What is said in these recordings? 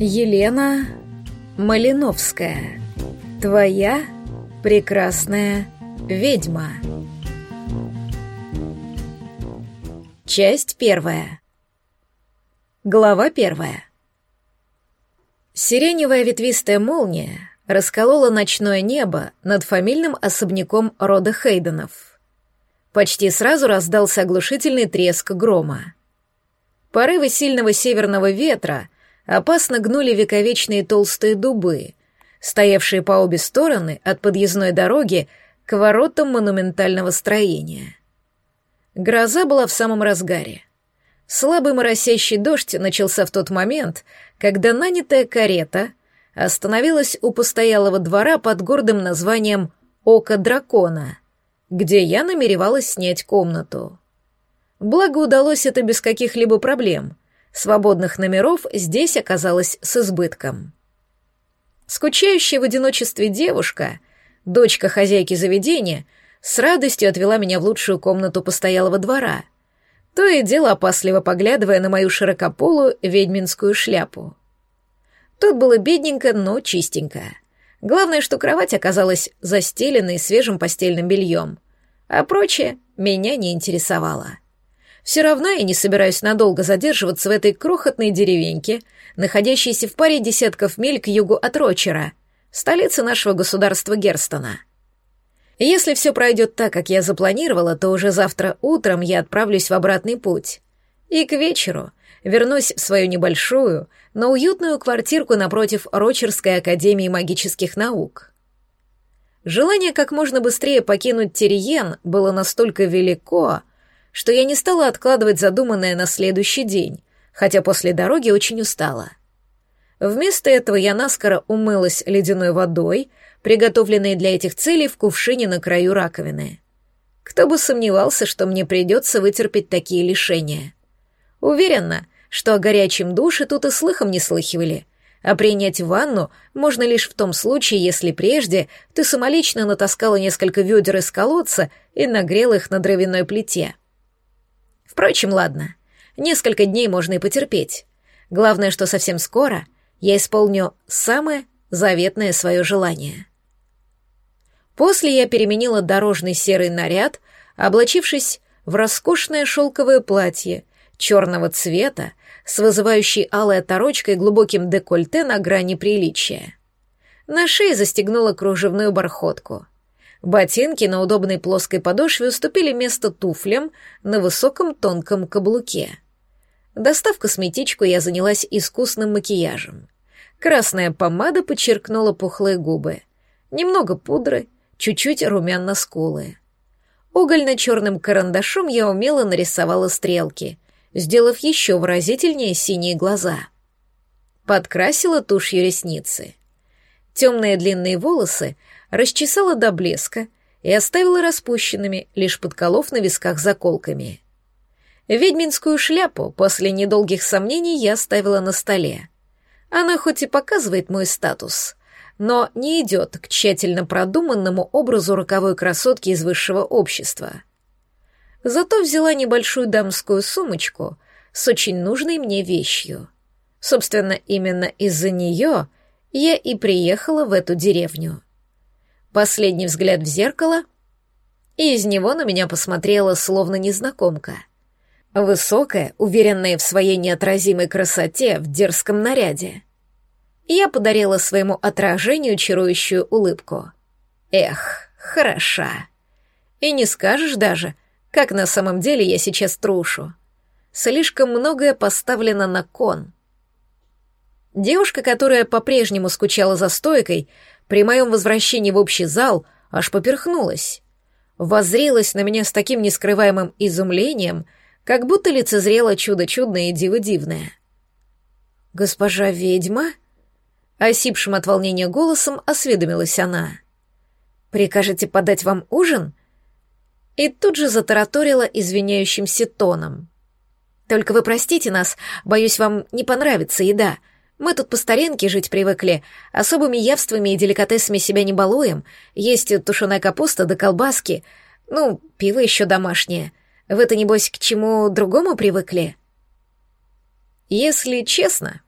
Елена Малиновская. Твоя прекрасная ведьма. Часть первая. Глава первая. Сиреневая ветвистая молния расколола ночное небо над фамильным особняком рода Хейденов. Почти сразу раздался оглушительный треск грома. Порывы сильного северного ветра опасно гнули вековечные толстые дубы, стоявшие по обе стороны от подъездной дороги к воротам монументального строения. Гроза была в самом разгаре. Слабый моросящий дождь начался в тот момент, когда нанятая карета остановилась у постоялого двора под гордым названием «Око дракона», где я намеревалась снять комнату. Благо удалось это без каких-либо проблем. Свободных номеров здесь оказалось с избытком. Скучающая в одиночестве девушка, дочка хозяйки заведения, с радостью отвела меня в лучшую комнату постоялого двора, то и дело опасливо поглядывая на мою широкополую ведьминскую шляпу. Тут было бедненько, но чистенько. Главное, что кровать оказалась застеленной свежим постельным бельем, а прочее меня не интересовало. Все равно я не собираюсь надолго задерживаться в этой крохотной деревеньке, находящейся в паре десятков миль к югу от Рочера, столицы нашего государства Герстона. Если все пройдет так, как я запланировала, то уже завтра утром я отправлюсь в обратный путь. И к вечеру вернусь в свою небольшую, но уютную квартирку напротив Рочерской академии магических наук. Желание как можно быстрее покинуть Терриен было настолько велико, что я не стала откладывать задуманное на следующий день, хотя после дороги очень устала. Вместо этого я наскоро умылась ледяной водой, приготовленной для этих целей в кувшине на краю раковины. Кто бы сомневался, что мне придется вытерпеть такие лишения. Уверена, что о горячем душе тут и слыхом не слыхивали, а принять ванну можно лишь в том случае, если прежде ты самолично натаскала несколько ведер из колодца и нагрела их на дровяной плите. Впрочем, ладно. Несколько дней можно и потерпеть. Главное, что совсем скоро я исполню самое заветное свое желание. После я переменила дорожный серый наряд, облачившись в роскошное шелковое платье черного цвета с вызывающей алой оторочкой глубоким декольте на грани приличия. На шее застегнула кружевную бархотку — Ботинки на удобной плоской подошве уступили место туфлям на высоком тонком каблуке. Достав косметичку, я занялась искусным макияжем. Красная помада подчеркнула пухлые губы. Немного пудры, чуть-чуть румян на скулы. Угольно-черным карандашом я умело нарисовала стрелки, сделав еще выразительнее синие глаза. Подкрасила тушью ресницы. Темные длинные волосы расчесала до блеска и оставила распущенными, лишь подколов на висках заколками. Ведьминскую шляпу после недолгих сомнений я оставила на столе. Она хоть и показывает мой статус, но не идет к тщательно продуманному образу роковой красотки из высшего общества. Зато взяла небольшую дамскую сумочку с очень нужной мне вещью. Собственно, именно из-за нее я и приехала в эту деревню. Последний взгляд в зеркало, и из него на меня посмотрела словно незнакомка. Высокая, уверенная в своей неотразимой красоте в дерзком наряде. Я подарила своему отражению чарующую улыбку. Эх, хороша. И не скажешь даже, как на самом деле я сейчас трушу. Слишком многое поставлено на кон. Девушка, которая по-прежнему скучала за стойкой, при моем возвращении в общий зал аж поперхнулась. Воззрелась на меня с таким нескрываемым изумлением, как будто лицезрело чудо чудное и диво дивное. «Госпожа ведьма?» Осипшим от волнения голосом осведомилась она. «Прикажете подать вам ужин?» И тут же затараторила извиняющимся тоном. «Только вы простите нас, боюсь, вам не понравится еда. Мы тут по старинке жить привыкли, особыми явствами и деликатесами себя не балуем. Есть тушеная капуста да колбаски, ну, пиво еще домашнее. Вы-то, небось, к чему другому привыкли?» «Если честно,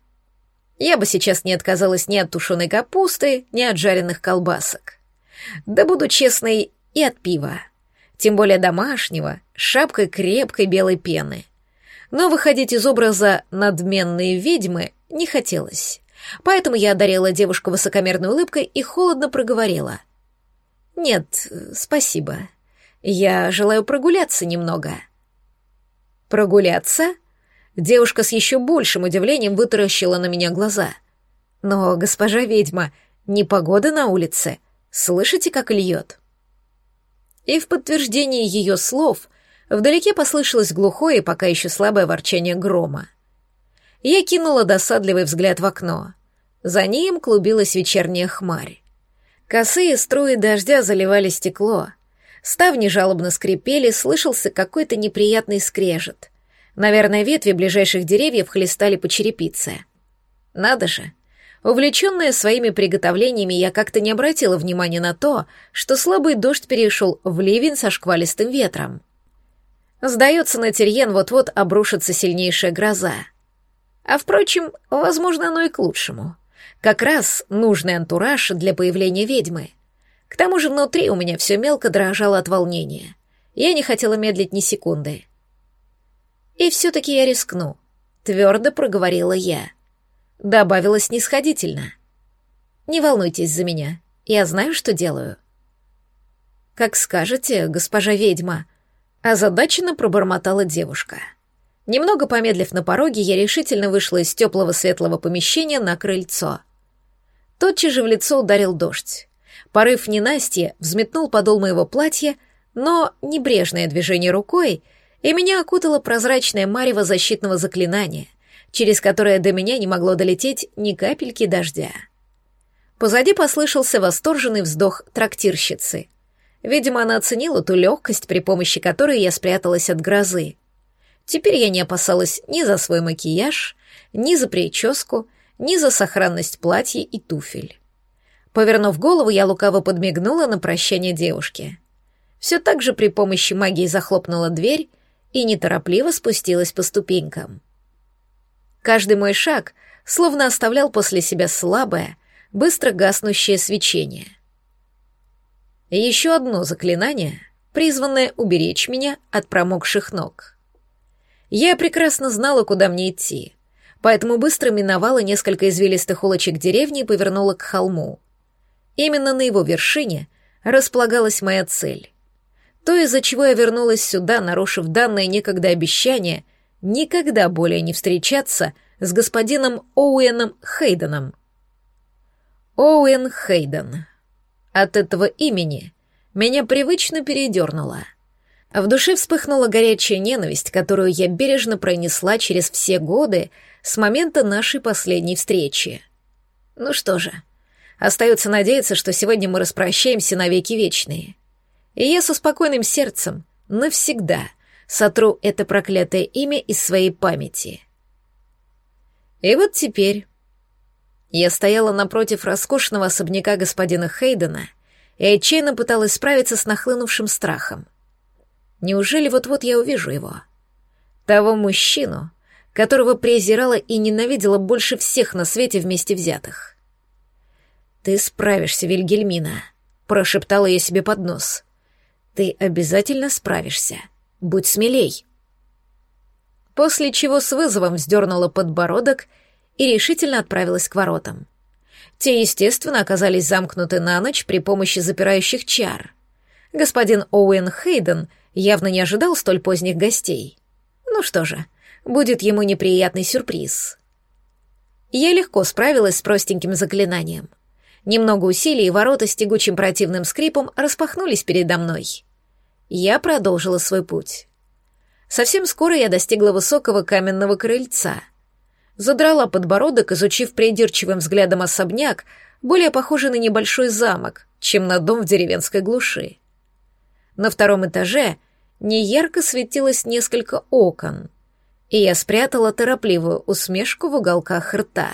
Я бы сейчас не отказалась ни от тушеной капусты, ни от жареных колбасок. Да буду честной и от пива. Тем более домашнего, с шапкой крепкой белой пены. Но выходить из образа надменной ведьмы не хотелось. Поэтому я одарила девушку высокомерной улыбкой и холодно проговорила. «Нет, спасибо. Я желаю прогуляться немного». «Прогуляться?» Девушка с еще большим удивлением вытаращила на меня глаза. «Но, госпожа ведьма, не погода на улице. Слышите, как льет?» И в подтверждение ее слов вдалеке послышалось глухое и пока еще слабое ворчание грома. Я кинула досадливый взгляд в окно. За ним клубилась вечерняя хмарь. Косые струи дождя заливали стекло. Ставни жалобно скрипели, слышался какой-то неприятный скрежет. Наверное, ветви ближайших деревьев хлестали по черепице. Надо же. Увлеченная своими приготовлениями, я как-то не обратила внимания на то, что слабый дождь перешел в ливень со шквалистым ветром. Сдается, на Терьен вот-вот обрушится сильнейшая гроза. А впрочем, возможно, оно и к лучшему. Как раз нужный антураж для появления ведьмы. К тому же внутри у меня все мелко дрожало от волнения. Я не хотела медлить ни секунды. И все-таки я рискну, твердо проговорила я. Добавила снисходительно. Не волнуйтесь за меня, я знаю, что делаю. Как скажете, госпожа ведьма, озадаченно пробормотала девушка. — Немного помедлив на пороге, я решительно вышла из теплого светлого помещения на крыльцо. Тотчас же в лицо ударил дождь. Порыв ненастья взметнул подол моего платья, но небрежное движение рукой, и меня окутало прозрачное марево защитного заклинания, через которое до меня не могло долететь ни капельки дождя. Позади послышался восторженный вздох трактирщицы. Видимо, она оценила ту легкость, при помощи которой я спряталась от грозы. Теперь я не опасалась ни за свой макияж, ни за прическу, ни за сохранность платья и туфель. Повернув голову, я лукаво подмигнула на прощание девушке. Все так же при помощи магии захлопнула дверь и неторопливо спустилась по ступенькам. Каждый мой шаг словно оставлял после себя слабое, быстро гаснущее свечение. Еще одно заклинание, призванное уберечь меня от промокших ног. Я прекрасно знала, куда мне идти, поэтому быстро миновала несколько извилистых улочек деревни и повернула к холму. Именно на его вершине располагалась моя цель. То, из-за чего я вернулась сюда, нарушив данное некогда обещание никогда более не встречаться с господином Оуэном Хейденом. Оуэн Хейден. От этого имени меня привычно передернуло — в душе вспыхнула горячая ненависть, которую я бережно пронесла через все годы с момента нашей последней встречи. Ну что же, остается надеяться, что сегодня мы распрощаемся навеки вечные. И я со спокойным сердцем навсегда сотру это проклятое имя из своей памяти. И вот теперь я стояла напротив роскошного особняка господина Хейдена и отчаянно пыталась справиться с нахлынувшим страхом — Неужели вот-вот я увижу его? Того мужчину, которого презирала и ненавидела больше всех на свете вместе взятых. «Ты справишься, Вильгельмина», — прошептала я себе под нос. «Ты обязательно справишься. Будь смелей». После чего с вызовом вздернула подбородок и решительно отправилась к воротам. Те, естественно, оказались замкнуты на ночь при помощи запирающих чар. Господин Оуэн Хейден — явно не ожидал столь поздних гостей. Ну что же, будет ему неприятный сюрприз. Я легко справилась с простеньким заклинанием. Немного усилий, и ворота с тягучим противным скрипом распахнулись передо мной. Я продолжила свой путь. Совсем скоро я достигла высокого каменного крыльца. Задрала подбородок, изучив придирчивым взглядом особняк, более похожий на небольшой замок, чем на дом в деревенской глуши. На втором этаже неярко светилось несколько окон, и я спрятала торопливую усмешку в уголках рта.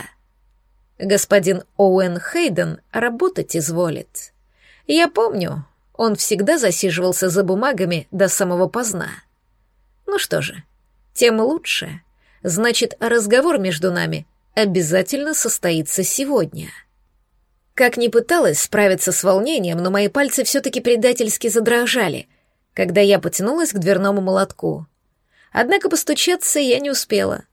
Господин Оуэн Хейден работать изволит. Я помню, он всегда засиживался за бумагами до самого поздна. Ну что же, тем лучше. Значит, разговор между нами обязательно состоится сегодня. Как ни пыталась справиться с волнением, но мои пальцы все-таки предательски задрожали, когда я потянулась к дверному молотку. Однако постучаться я не успела.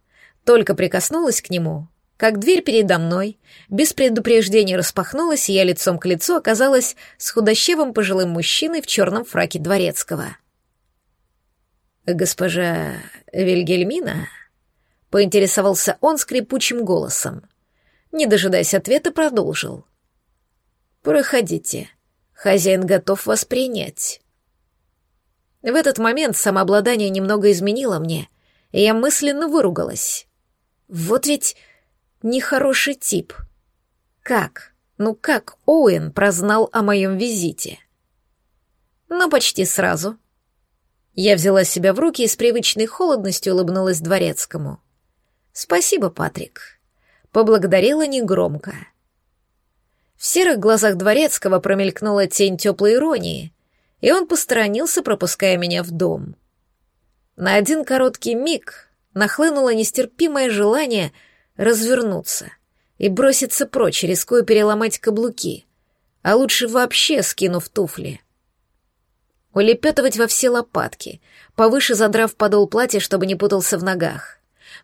Только прикоснулась к нему, как дверь передо мной, без предупреждения распахнулась, и я лицом к лицу оказалась с худощевым пожилым мужчиной в черном фраке дворецкого. «Госпожа Вильгельмина?» — поинтересовался он скрипучим голосом. Не дожидаясь ответа, продолжил. «Проходите. Хозяин готов вас принять». В этот момент самообладание немного изменило мне, и я мысленно выругалась. Вот ведь нехороший тип. Как? Ну как Оуэн прознал о моем визите? Но почти сразу. Я взяла себя в руки и с привычной холодностью улыбнулась дворецкому. «Спасибо, Патрик». Поблагодарила негромко. В серых глазах дворецкого промелькнула тень теплой иронии, и он посторонился, пропуская меня в дом. На один короткий миг нахлынуло нестерпимое желание развернуться и броситься прочь, рискуя переломать каблуки, а лучше вообще скинув туфли. Улепетывать во все лопатки, повыше задрав подол платья, чтобы не путался в ногах,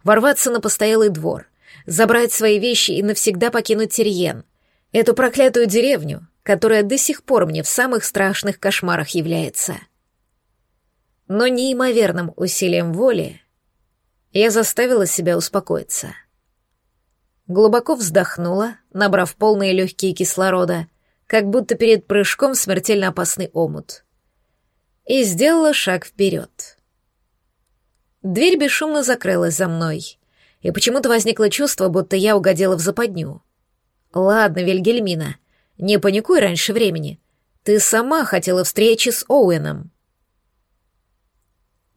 ворваться на постоялый двор, забрать свои вещи и навсегда покинуть Терьен, эту проклятую деревню, которая до сих пор мне в самых страшных кошмарах является. Но неимоверным усилием воли я заставила себя успокоиться. Глубоко вздохнула, набрав полные легкие кислорода, как будто перед прыжком в смертельно опасный омут. И сделала шаг вперед. Дверь бесшумно закрылась за мной, и почему-то возникло чувство, будто я угодила в западню. «Ладно, Вильгельмина, не паникуй раньше времени. Ты сама хотела встречи с Оуэном.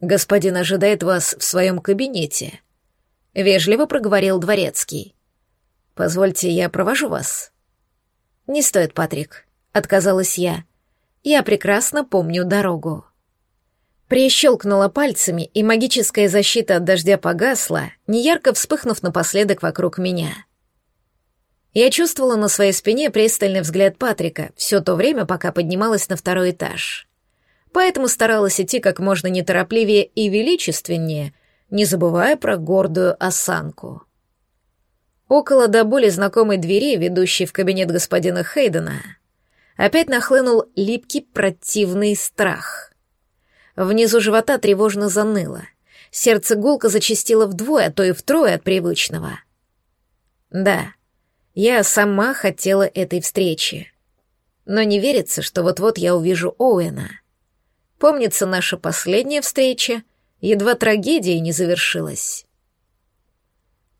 Господин ожидает вас в своем кабинете. Вежливо проговорил дворецкий. Позвольте, я провожу вас. Не стоит, Патрик, отказалась я. Я прекрасно помню дорогу. Прищелкнула пальцами, и магическая защита от дождя погасла, неярко вспыхнув напоследок вокруг меня. Я чувствовала на своей спине пристальный взгляд Патрика все то время, пока поднималась на второй этаж. Поэтому старалась идти как можно неторопливее и величественнее, не забывая про гордую осанку. Около до боли знакомой двери, ведущей в кабинет господина Хейдена, опять нахлынул липкий противный страх. Внизу живота тревожно заныло. Сердце гулко зачастило вдвое, а то и втрое от привычного. Да, я сама хотела этой встречи. Но не верится, что вот-вот я увижу Оуэна. Помнится, наша последняя встреча едва трагедией не завершилась.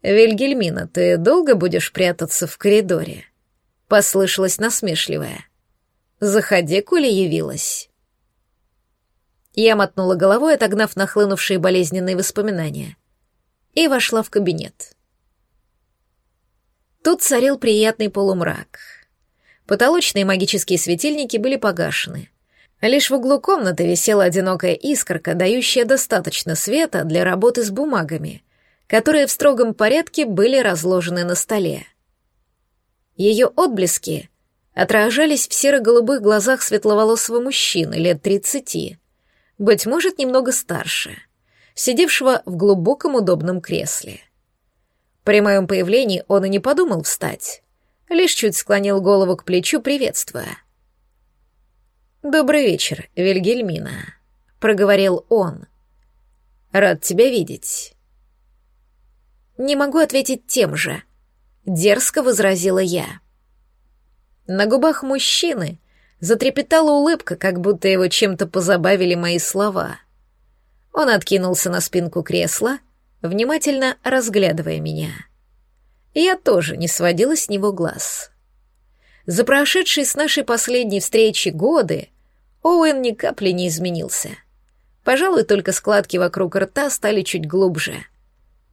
«Вильгельмина, ты долго будешь прятаться в коридоре?» — послышалась насмешливая. «Заходи, коли явилась». Я мотнула головой, отогнав нахлынувшие болезненные воспоминания, и вошла в кабинет. Тут царил приятный полумрак. Потолочные магические светильники были погашены. Лишь в углу комнаты висела одинокая искорка, дающая достаточно света для работы с бумагами, которые в строгом порядке были разложены на столе. Ее отблески отражались в серо-голубых глазах светловолосого мужчины лет тридцати, быть может, немного старше, сидевшего в глубоком удобном кресле — при моем появлении он и не подумал встать, лишь чуть склонил голову к плечу, приветствуя. «Добрый вечер, Вильгельмина», — проговорил он. «Рад тебя видеть». «Не могу ответить тем же», — дерзко возразила я. На губах мужчины затрепетала улыбка, как будто его чем-то позабавили мои слова. Он откинулся на спинку кресла — внимательно разглядывая меня. Я тоже не сводила с него глаз. За прошедшие с нашей последней встречи годы Оуэн ни капли не изменился. Пожалуй, только складки вокруг рта стали чуть глубже.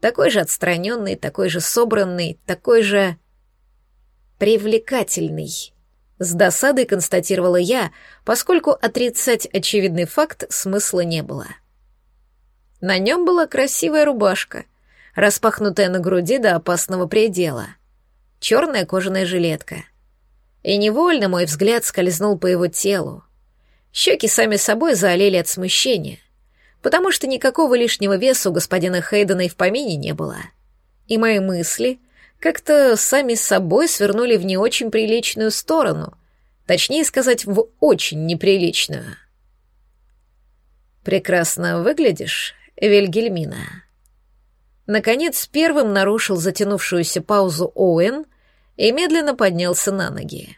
Такой же отстраненный, такой же собранный, такой же... привлекательный. С досадой констатировала я, поскольку отрицать очевидный факт смысла не было. — на нем была красивая рубашка, распахнутая на груди до опасного предела, черная кожаная жилетка. И невольно мой взгляд скользнул по его телу. Щеки сами собой заолели от смущения, потому что никакого лишнего веса у господина Хейдена и в помине не было. И мои мысли как-то сами собой свернули в не очень приличную сторону, точнее сказать, в очень неприличную. «Прекрасно выглядишь, Вильгельмина». Наконец, первым нарушил затянувшуюся паузу Оуэн и медленно поднялся на ноги.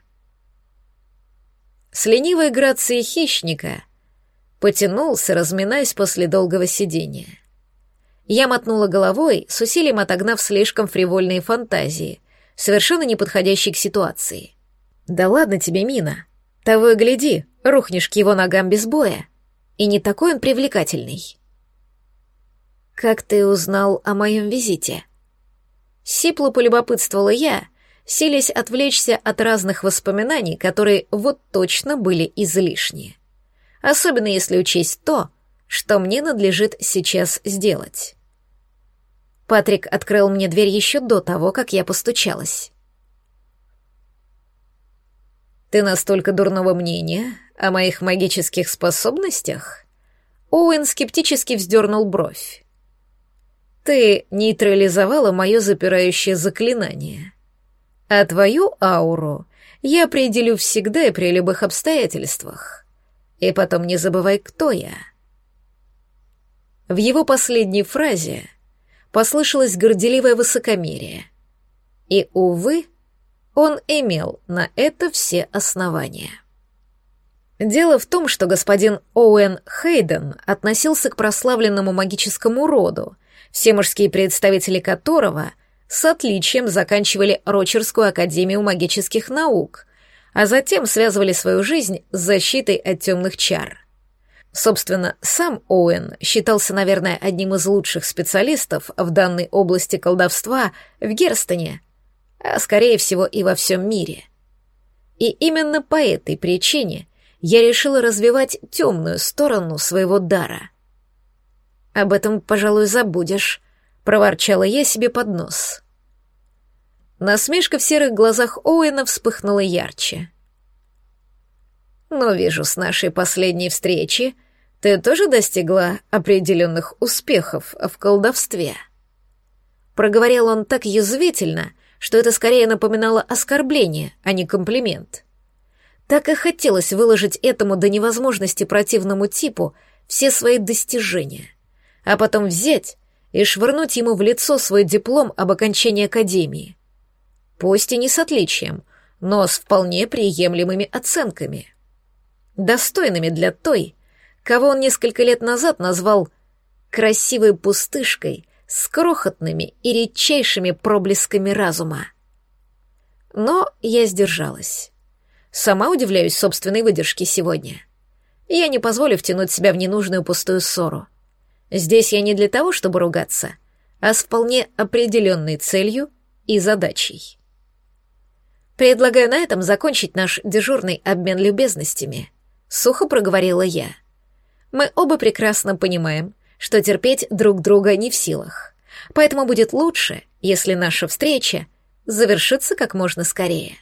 С ленивой грацией хищника потянулся, разминаясь после долгого сидения. Я мотнула головой, с усилием отогнав слишком фривольные фантазии, совершенно неподходящие к ситуации. «Да ладно тебе, Мина. Того и гляди, рухнешь к его ногам без боя. И не такой он привлекательный». «Как ты узнал о моем визите?» Сипло полюбопытствовала я, силясь отвлечься от разных воспоминаний, которые вот точно были излишние. Особенно если учесть то, что мне надлежит сейчас сделать. Патрик открыл мне дверь еще до того, как я постучалась. «Ты настолько дурного мнения о моих магических способностях?» Оуэн скептически вздернул бровь. «Ты нейтрализовала мое запирающее заклинание. А твою ауру я определю всегда и при любых обстоятельствах. И потом не забывай, кто я». В его последней фразе послышалось горделивое высокомерие. И, увы, он имел на это все основания. Дело в том, что господин Оуэн Хейден относился к прославленному магическому роду, все мужские представители которого с отличием заканчивали Рочерскую академию магических наук, а затем связывали свою жизнь с защитой от темных чар. Собственно, сам Оуэн считался, наверное, одним из лучших специалистов в данной области колдовства в Герстоне, а скорее всего и во всем мире. И именно по этой причине я решила развивать темную сторону своего дара. «Об этом, пожалуй, забудешь», — проворчала я себе под нос. Насмешка в серых глазах Оуэна вспыхнула ярче. Но вижу, с нашей последней встречи ты тоже достигла определенных успехов в колдовстве. Проговорил он так язвительно, что это скорее напоминало оскорбление, а не комплимент. Так и хотелось выложить этому до невозможности противному типу все свои достижения, а потом взять и швырнуть ему в лицо свой диплом об окончании академии. Пусть и не с отличием, но с вполне приемлемыми оценками достойными для той, кого он несколько лет назад назвал «красивой пустышкой с крохотными и редчайшими проблесками разума». Но я сдержалась. Сама удивляюсь собственной выдержке сегодня. Я не позволю втянуть себя в ненужную пустую ссору. Здесь я не для того, чтобы ругаться, а с вполне определенной целью и задачей. Предлагаю на этом закончить наш дежурный обмен любезностями — сухо проговорила я. Мы оба прекрасно понимаем, что терпеть друг друга не в силах. Поэтому будет лучше, если наша встреча завершится как можно скорее.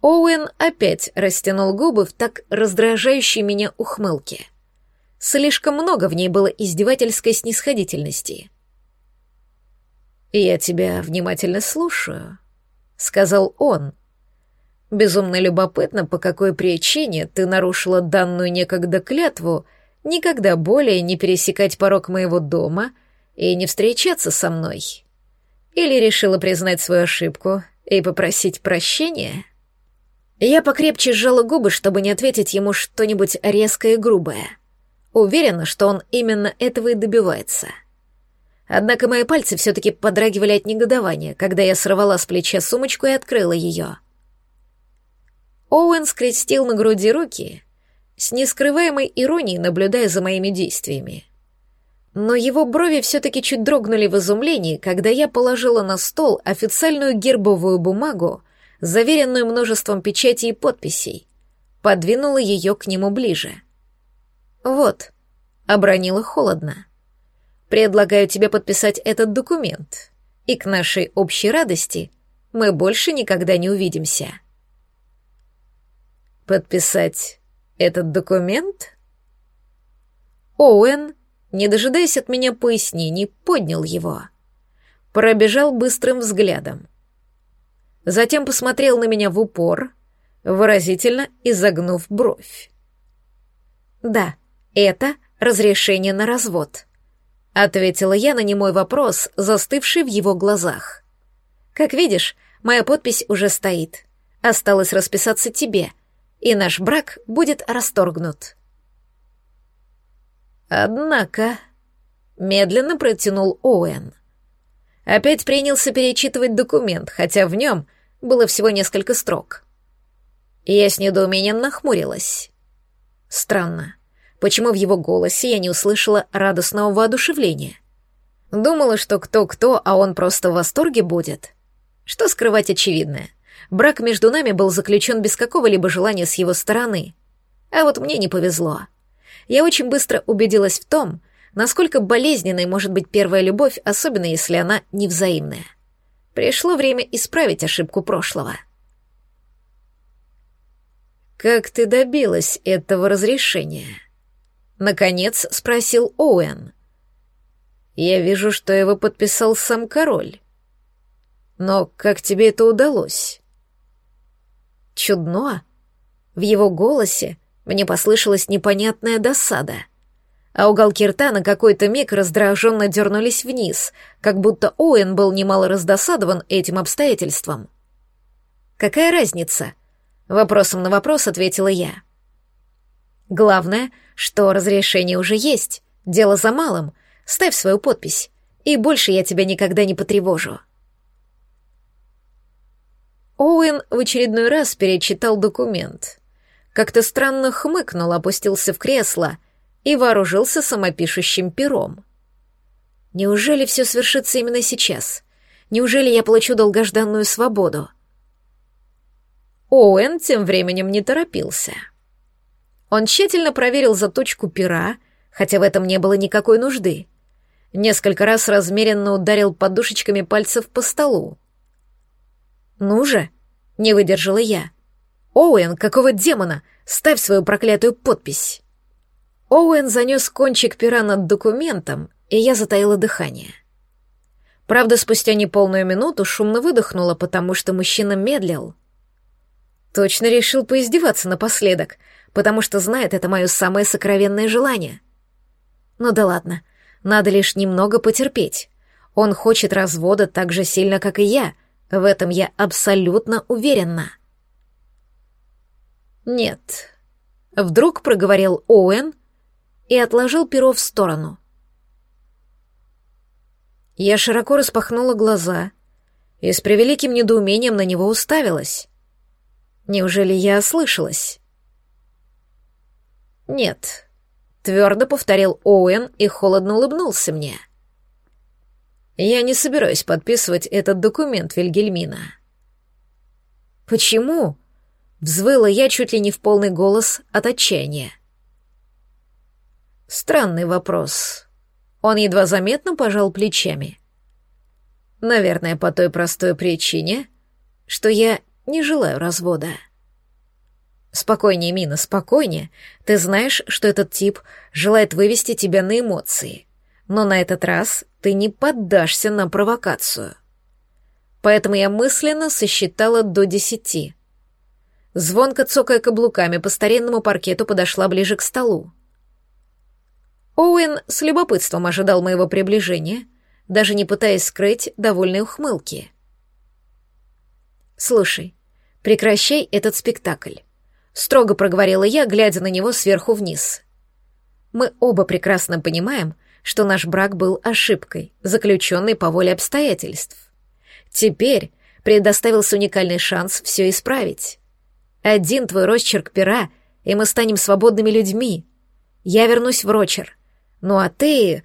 Оуэн опять растянул губы в так раздражающей меня ухмылке. Слишком много в ней было издевательской снисходительности. «Я тебя внимательно слушаю», — сказал он, Безумно любопытно, по какой причине ты нарушила данную некогда клятву никогда более не пересекать порог моего дома и не встречаться со мной. Или решила признать свою ошибку и попросить прощения? Я покрепче сжала губы, чтобы не ответить ему что-нибудь резкое и грубое. Уверена, что он именно этого и добивается. Однако мои пальцы все-таки подрагивали от негодования, когда я сорвала с плеча сумочку и открыла ее — Оуэн скрестил на груди руки, с нескрываемой иронией наблюдая за моими действиями. Но его брови все-таки чуть дрогнули в изумлении, когда я положила на стол официальную гербовую бумагу, заверенную множеством печатей и подписей, подвинула ее к нему ближе. «Вот», — обронила холодно. Предлагаю тебе подписать этот документ, и к нашей общей радости мы больше никогда не увидимся. Подписать этот документ? Оуэн, не дожидаясь от меня пояснений, поднял его. Пробежал быстрым взглядом. Затем посмотрел на меня в упор, выразительно изогнув бровь. «Да, это разрешение на развод», — ответила я на немой вопрос, застывший в его глазах. «Как видишь, моя подпись уже стоит. Осталось расписаться тебе, и наш брак будет расторгнут». «Однако...» — медленно протянул Оуэн. Опять принялся перечитывать документ, хотя в нем было всего несколько строк. Я с недоумением нахмурилась. Странно. Почему в его голосе я не услышала радостного воодушевления? Думала, что кто-кто, а он просто в восторге будет. Что скрывать очевидное? Брак между нами был заключен без какого-либо желания с его стороны. А вот мне не повезло. Я очень быстро убедилась в том, насколько болезненной может быть первая любовь, особенно если она невзаимная. Пришло время исправить ошибку прошлого. «Как ты добилась этого разрешения?» Наконец спросил Оуэн. «Я вижу, что его подписал сам король. Но как тебе это удалось?» Чудно. В его голосе мне послышалась непонятная досада, а уголки рта на какой-то миг раздраженно дернулись вниз, как будто Оуэн был немало раздосадован этим обстоятельством. «Какая разница?» Вопросом на вопрос ответила я. Главное, что разрешение уже есть. Дело за малым. Ставь свою подпись. И больше я тебя никогда не потревожу. Оуэн в очередной раз перечитал документ. Как-то странно хмыкнул, опустился в кресло и вооружился самопишущим пером. Неужели все свершится именно сейчас? Неужели я получу долгожданную свободу? — Оуэн тем временем не торопился. Он тщательно проверил заточку пера, хотя в этом не было никакой нужды. Несколько раз размеренно ударил подушечками пальцев по столу. «Ну же!» — не выдержала я. «Оуэн, какого демона? Ставь свою проклятую подпись!» Оуэн занес кончик пера над документом, и я затаила дыхание. Правда, спустя неполную минуту шумно выдохнула, потому что мужчина медлил — Точно решил поиздеваться напоследок, потому что знает это мое самое сокровенное желание. Ну да ладно, надо лишь немного потерпеть. Он хочет развода так же сильно, как и я. В этом я абсолютно уверена. Нет. Вдруг проговорил Оуэн и отложил перо в сторону. Я широко распахнула глаза и с превеликим недоумением на него уставилась. Неужели я ослышалась? Нет, твердо повторил Оуэн и холодно улыбнулся мне. Я не собираюсь подписывать этот документ, Вильгельмина. Почему? Взвыла я чуть ли не в полный голос от отчаяния. Странный вопрос. Он едва заметно пожал плечами. Наверное, по той простой причине, что я не желаю развода. Спокойнее, Мина, спокойнее. Ты знаешь, что этот тип желает вывести тебя на эмоции. Но на этот раз ты не поддашься на провокацию. Поэтому я мысленно сосчитала до десяти. Звонко цокая каблуками по старинному паркету подошла ближе к столу. Оуэн с любопытством ожидал моего приближения, даже не пытаясь скрыть довольной ухмылки. «Слушай, прекращай этот спектакль», — строго проговорила я, глядя на него сверху вниз. «Мы оба прекрасно понимаем, что наш брак был ошибкой, заключенной по воле обстоятельств. Теперь предоставился уникальный шанс все исправить. Один твой росчерк пера, и мы станем свободными людьми. Я вернусь в Рочер. Ну а ты...»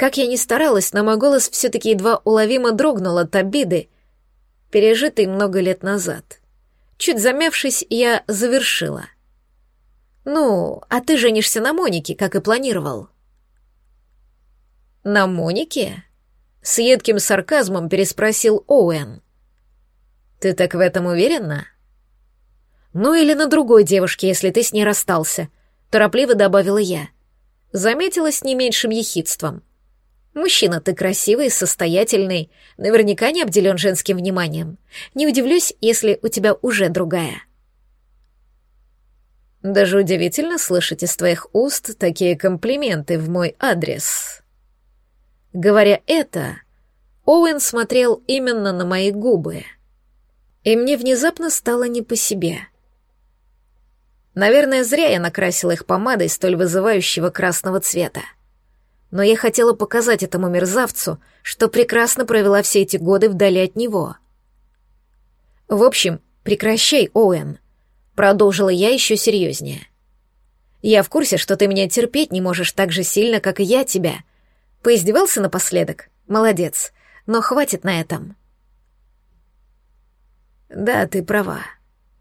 Как я ни старалась, но мой голос все-таки едва уловимо дрогнул от обиды, пережитый много лет назад. Чуть замявшись, я завершила. «Ну, а ты женишься на Монике, как и планировал». На Монике? С едким сарказмом переспросил Оуэн. Ты так в этом уверена? Ну или на другой девушке, если ты с ней расстался, торопливо добавила я. Заметила с не меньшим ехидством. Мужчина, ты красивый, состоятельный, наверняка не обделен женским вниманием. Не удивлюсь, если у тебя уже другая. Даже удивительно слышать из твоих уст такие комплименты в мой адрес. Говоря это, Оуэн смотрел именно на мои губы. И мне внезапно стало не по себе. Наверное, зря я накрасила их помадой столь вызывающего красного цвета но я хотела показать этому мерзавцу, что прекрасно провела все эти годы вдали от него. «В общем, прекращай, Оуэн», — продолжила я еще серьезнее. «Я в курсе, что ты меня терпеть не можешь так же сильно, как и я тебя. Поиздевался напоследок? Молодец. Но хватит на этом». «Да, ты права.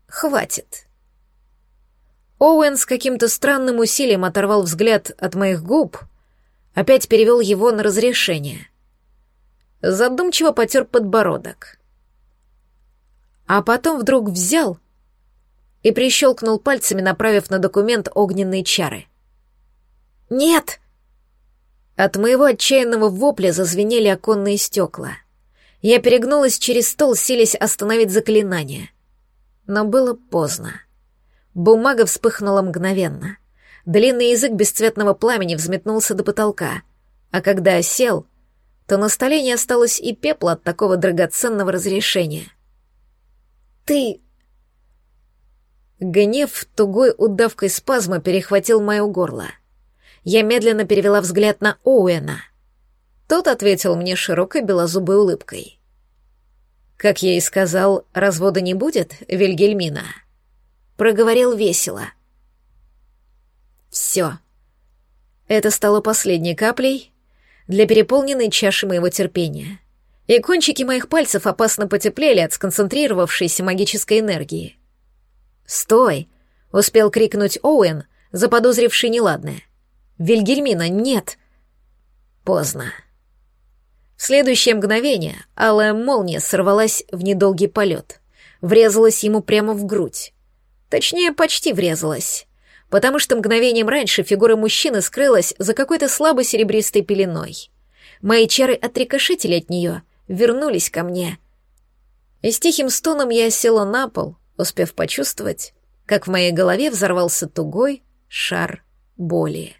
Хватит». Оуэн с каким-то странным усилием оторвал взгляд от моих губ — опять перевел его на разрешение. Задумчиво потер подбородок. А потом вдруг взял и прищелкнул пальцами, направив на документ огненные чары. «Нет!» От моего отчаянного вопля зазвенели оконные стекла. Я перегнулась через стол, силясь остановить заклинание. Но было поздно. Бумага вспыхнула мгновенно — Длинный язык бесцветного пламени взметнулся до потолка, а когда осел, то на столе не осталось и пепла от такого драгоценного разрешения. «Ты...» Гнев тугой удавкой спазма перехватил мое горло. Я медленно перевела взгляд на Оуэна. Тот ответил мне широкой белозубой улыбкой. «Как я и сказал, развода не будет, Вильгельмина?» Проговорил весело — все. Это стало последней каплей для переполненной чаши моего терпения. И кончики моих пальцев опасно потеплели от сконцентрировавшейся магической энергии. «Стой!» — успел крикнуть Оуэн, заподозривший неладное. «Вильгельмина, нет!» Поздно. В следующее мгновение алая молния сорвалась в недолгий полет, врезалась ему прямо в грудь. Точнее, почти врезалась потому что мгновением раньше фигура мужчины скрылась за какой-то слабо серебристой пеленой. Мои чары отрикошетили от нее, вернулись ко мне. И с тихим стоном я села на пол, успев почувствовать, как в моей голове взорвался тугой шар боли.